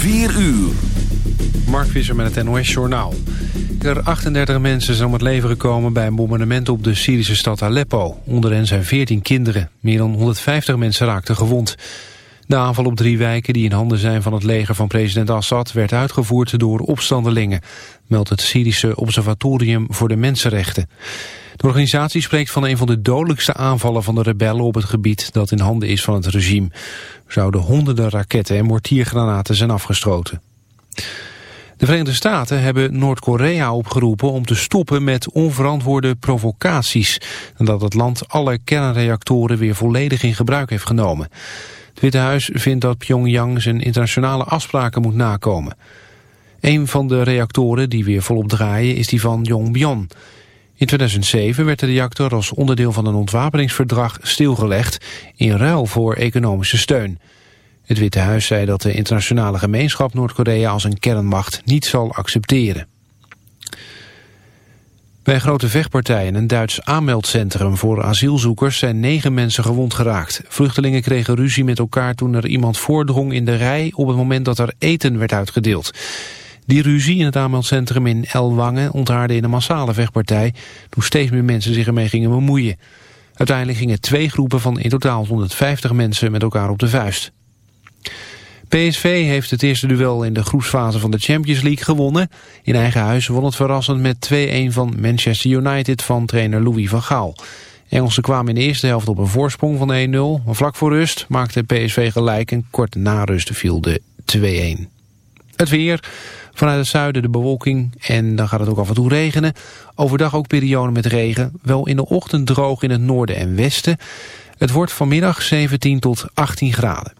4 uur. Mark Visser met het NOS Journaal. Er 38 mensen zijn om het leven gekomen bij een bombardement op de Syrische stad Aleppo. Onder hen zijn 14 kinderen. Meer dan 150 mensen raakten gewond. De aanval op drie wijken die in handen zijn van het leger van president Assad... werd uitgevoerd door opstandelingen, meldt het Syrische Observatorium voor de Mensenrechten. De organisatie spreekt van een van de dodelijkste aanvallen van de rebellen op het gebied dat in handen is van het regime. Er zouden honderden raketten en mortiergranaten zijn afgestroten. De Verenigde Staten hebben Noord-Korea opgeroepen om te stoppen met onverantwoorde provocaties. Nadat het land alle kernreactoren weer volledig in gebruik heeft genomen. Het Witte Huis vindt dat Pyongyang zijn internationale afspraken moet nakomen. Een van de reactoren die weer volop draaien is die van Yongbyon. In 2007 werd de reactor als onderdeel van een ontwapeningsverdrag stilgelegd in ruil voor economische steun. Het Witte Huis zei dat de internationale gemeenschap Noord-Korea als een kernmacht niet zal accepteren. Bij grote vechtpartij in een Duits aanmeldcentrum voor asielzoekers zijn negen mensen gewond geraakt. Vluchtelingen kregen ruzie met elkaar toen er iemand voordrong in de rij op het moment dat er eten werd uitgedeeld. Die ruzie in het aanmeldcentrum in Elwangen onthaarde in een massale vechtpartij toen steeds meer mensen zich ermee gingen bemoeien. Uiteindelijk gingen twee groepen van in totaal 150 mensen met elkaar op de vuist. PSV heeft het eerste duel in de groepsfase van de Champions League gewonnen. In eigen huis won het verrassend met 2-1 van Manchester United van trainer Louis van Gaal. Engelsen kwamen in de eerste helft op een voorsprong van 1-0. Maar vlak voor rust maakte PSV gelijk en kort na rust viel de 2-1. Het weer, vanuit het zuiden de bewolking en dan gaat het ook af en toe regenen. Overdag ook perioden met regen, wel in de ochtend droog in het noorden en westen. Het wordt vanmiddag 17 tot 18 graden.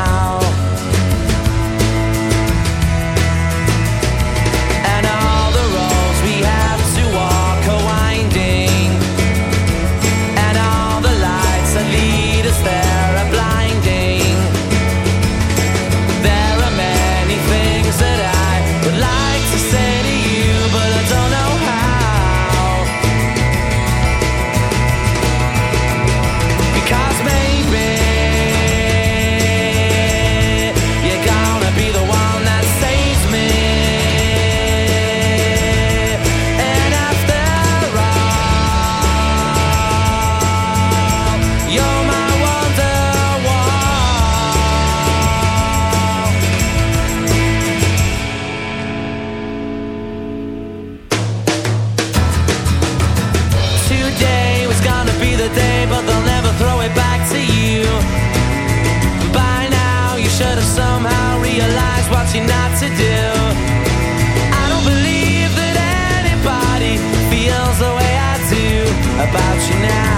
About you now.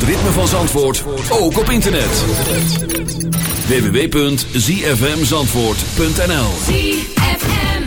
het ritme van Zandvoort ook op internet. www.zfmzandvoort.nl ZFM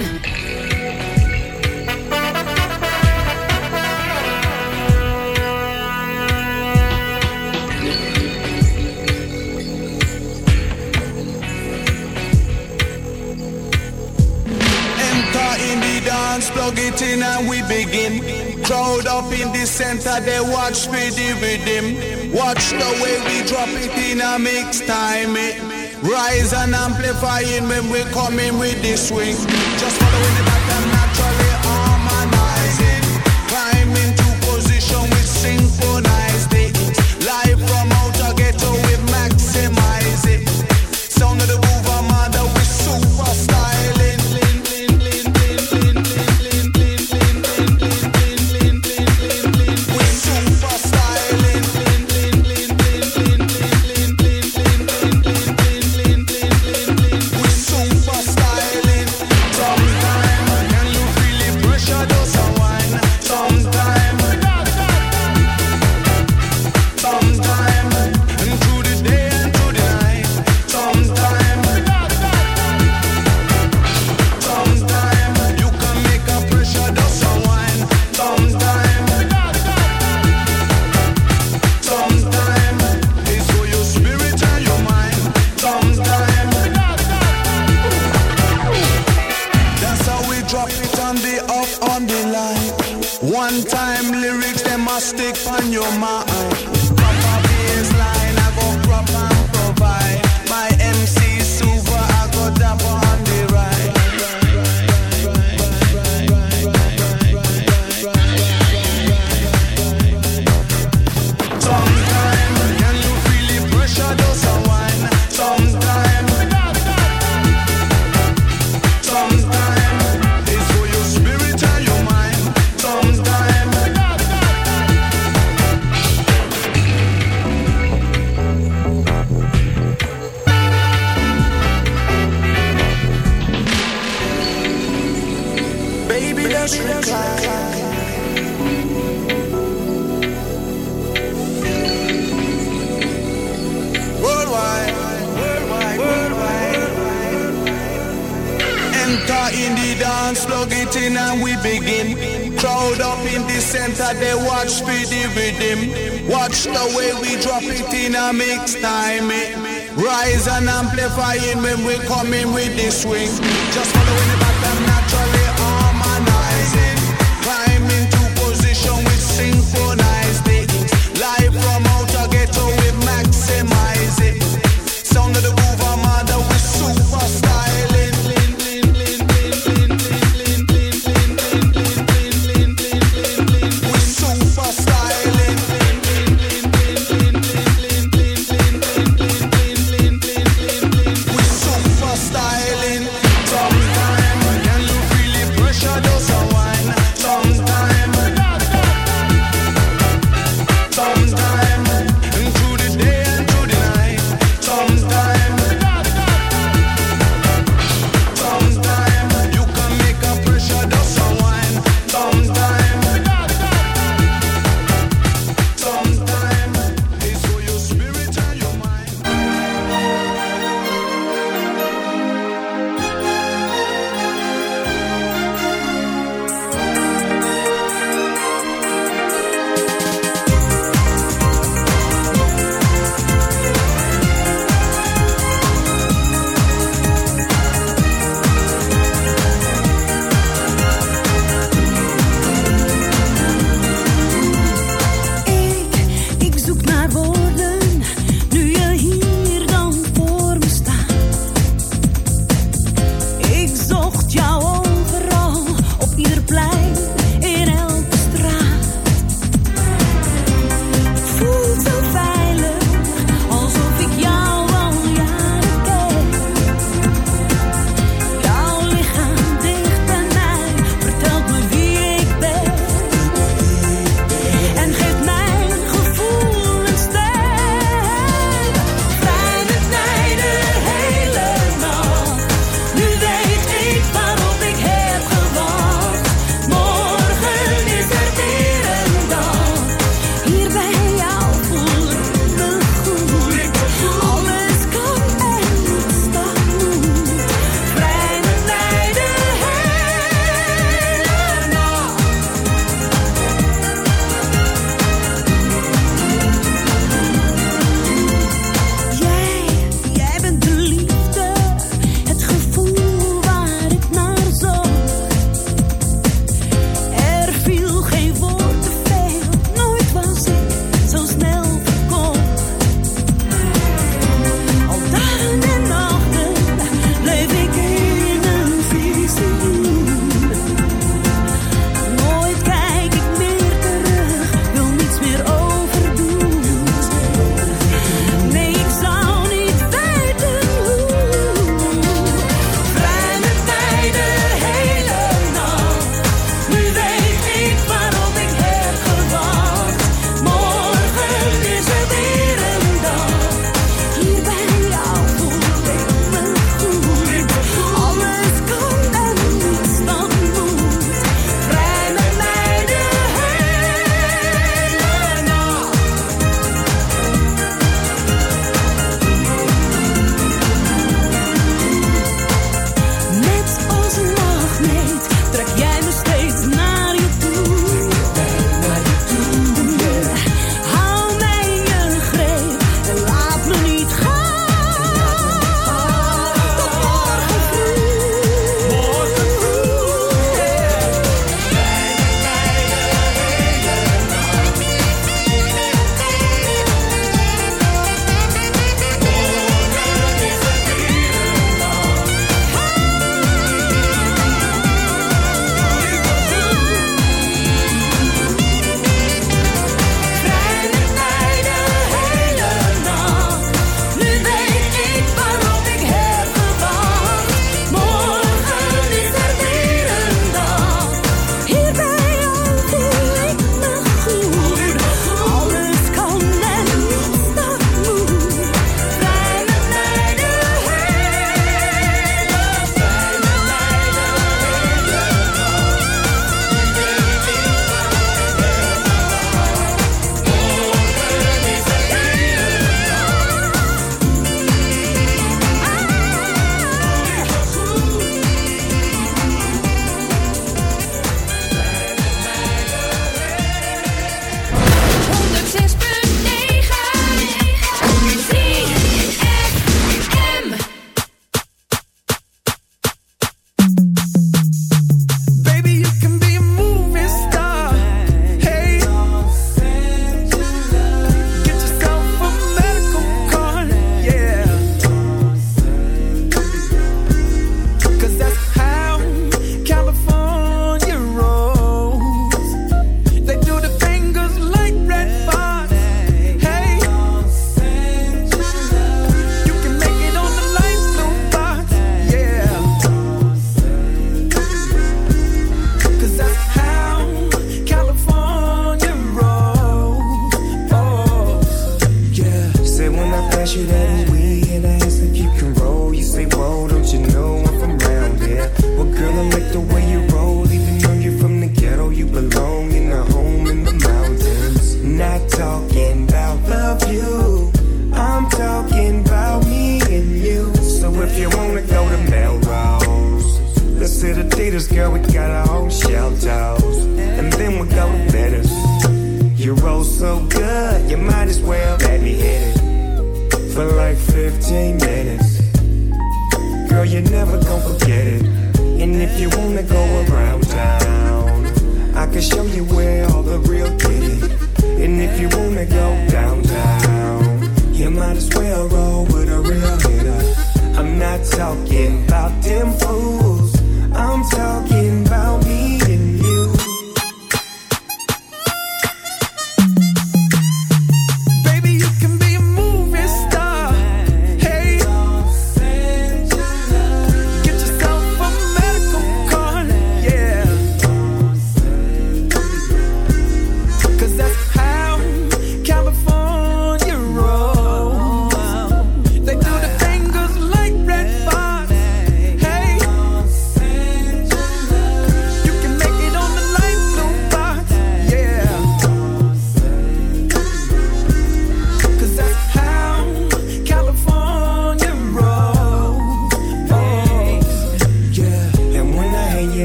in we begin. Crowd up in the center, they watch me with rhythm. Watch the way we drop it in a mix time. It rise and amplifying when we coming with the swing. Just following the back. lyrics, them must stick on your mind. Begin. Crowd up in the center, they watch for the rhythm. Watch the way we drop it in a mix time. Rise and amplifying when we coming with the swing. Just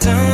down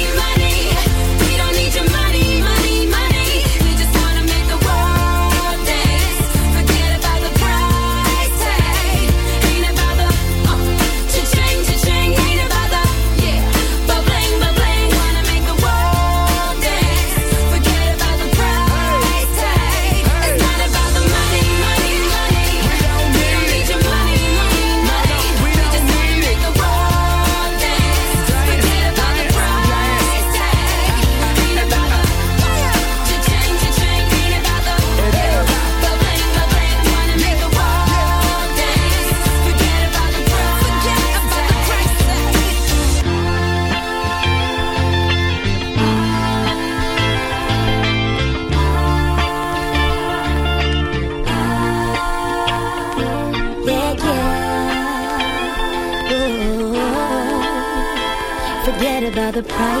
the price.